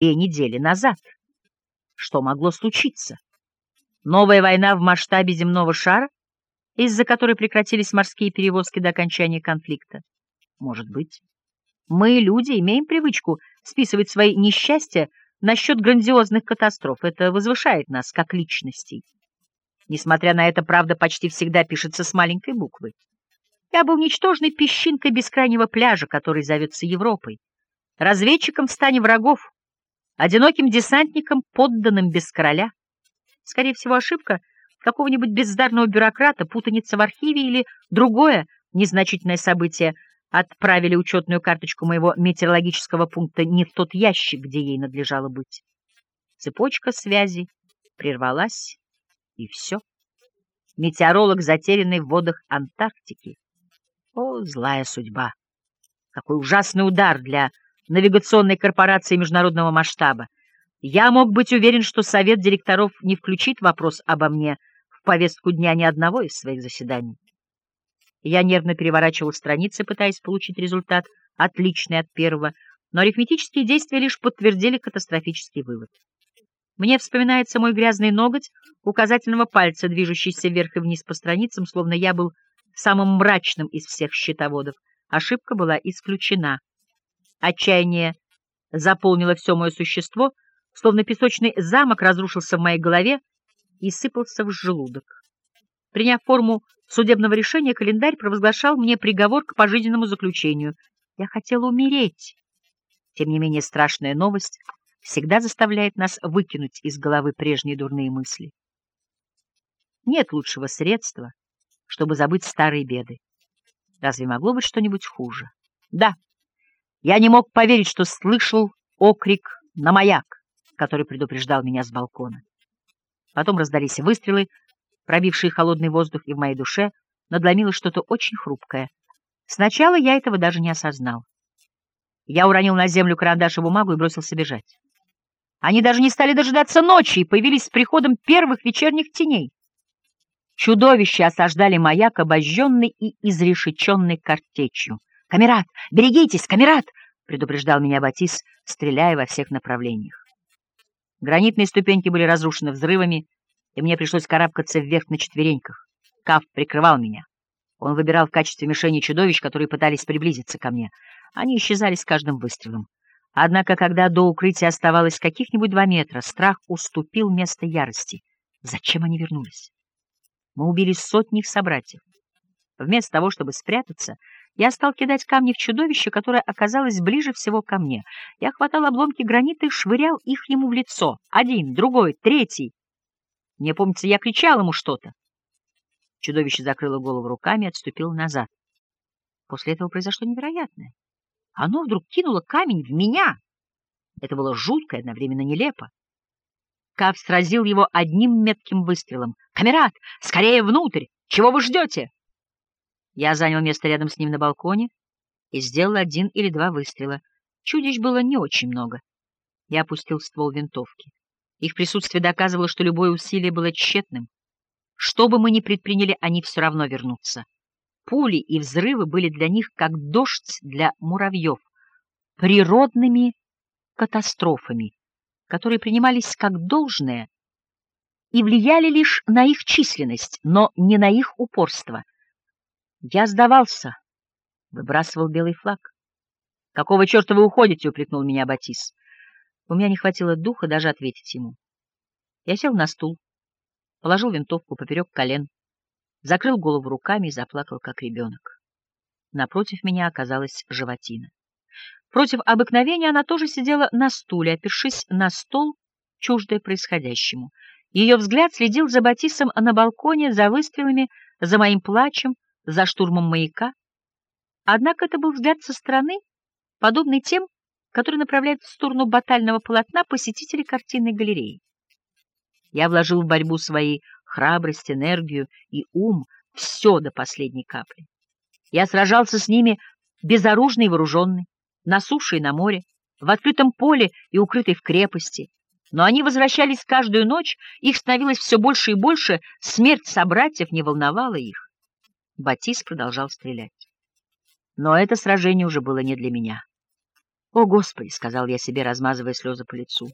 две недели назад. Что могло случиться? Новая война в масштабе земного шара, из-за которой прекратились морские перевозки до окончания конфликта? Может быть. Мы, люди, имеем привычку списывать свои несчастья на счет грандиозных катастроф. Это возвышает нас как личностей. Несмотря на это, правда почти всегда пишется с маленькой буквы. Я был ничтожной песчинкой бескрайнего пляжа, который зовется Европой, разведчиком в стане врагов, одиноким десантником, подданным без короля. Скорее всего, ошибка какого-нибудь бездарного бюрократа, путаница в архиве или другое незначительное событие отправили учетную карточку моего метеорологического пункта не в тот ящик, где ей надлежало быть. Цепочка связи прервалась, и все. Метеоролог, затерянный в водах Антарктики. О, злая судьба! Какой ужасный удар для навигационной корпорации международного масштаба. Я мог быть уверен, что совет директоров не включит вопрос обо мне в повестку дня ни одного из своих заседаний. Я нервно переворачивал страницы, пытаясь получить результат, отличный от первого, но арифметические действия лишь подтвердили катастрофический вывод. Мне вспоминается мой грязный ноготь указательного пальца, движущийся вверх и вниз по страницам, словно я был самым мрачным из всех счетоводов. Ошибка была исключена. Отчаяние заполнило все мое существо, словно песочный замок разрушился в моей голове и сыпался в желудок. Приняв форму судебного решения, календарь провозглашал мне приговор к пожизненному заключению. Я хотела умереть. Тем не менее, страшная новость всегда заставляет нас выкинуть из головы прежние дурные мысли. Нет лучшего средства, чтобы забыть старые беды. Разве могло быть что-нибудь хуже? Да, я не мог поверить, что слышал окрик на маяк, который предупреждал меня с балкона. Потом раздались выстрелы, пробившие холодный воздух, и в моей душе надломилось что-то очень хрупкое. Сначала я этого даже не осознал. Я уронил на землю карандаш и бумагу и бросился бежать. Они даже не стали дожидаться ночи и появились с приходом первых вечерних теней. Чудовища осаждали маяк, обожженный и изрешеченный картечью. «Камерат! Берегитесь, камерат!» — предупреждал меня Батис, стреляя во всех направлениях. Гранитные ступеньки были разрушены взрывами, и мне пришлось карабкаться вверх на четвереньках. Каф прикрывал меня. Он выбирал в качестве мишени чудовищ, которые пытались приблизиться ко мне. Они исчезали с каждым выстрелом. Однако, когда до укрытия оставалось каких-нибудь два метра, страх уступил место ярости. Зачем они вернулись? Мы убили сотни их собратьев. Вместо того, чтобы спрятаться, я стал кидать камни в чудовище, которое оказалось ближе всего ко мне. Я хватал обломки гранита и швырял их ему в лицо. Один, другой, третий. Мне помнится, я кричал ему что-то. Чудовище закрыло голову руками и отступило назад. После этого произошло невероятное. Оно вдруг кинуло камень в меня. Это было жутко и одновременно нелепо. Кав сразил его одним метким выстрелом. «Камерат, скорее внутрь! Чего вы ждете?» Я занял место рядом с ним на балконе и сделал один или два выстрела. Чудищ было не очень много. Я опустил ствол винтовки. Их присутствие доказывало, что любое усилие было тщетным. Что бы мы ни предприняли, они все равно вернутся. Пули и взрывы были для них как дождь для муравьев, природными катастрофами, которые принимались как должное и влияли лишь на их численность, но не на их упорство. Я сдавался, выбрасывал белый флаг. «Какого черта вы уходите?» — упрекнул меня Батис. У меня не хватило духа даже ответить ему. Я сел на стул, положил винтовку поперек колен, закрыл голову руками и заплакал, как ребенок. Напротив меня оказалась животина. Против обыкновения она тоже сидела на стуле, опершись на стол, чуждая происходящему. Ее взгляд следил за Батисом на балконе, за выстрелами, за моим плачем, за штурмом маяка. Однако это был взгляд со стороны, подобный тем, который направляет в сторону батального полотна посетителей картинной галереи. Я вложил в борьбу свои храбрость, энергию и ум, все до последней капли. Я сражался с ними безоружный и вооруженный, на суше и на море, в открытом поле и укрытой в крепости. Но они возвращались каждую ночь, их становилось все больше и больше, смерть собратьев не волновала их. Батис продолжал стрелять. Но это сражение уже было не для меня. «О, Господи!» — сказал я себе, размазывая слезы по лицу.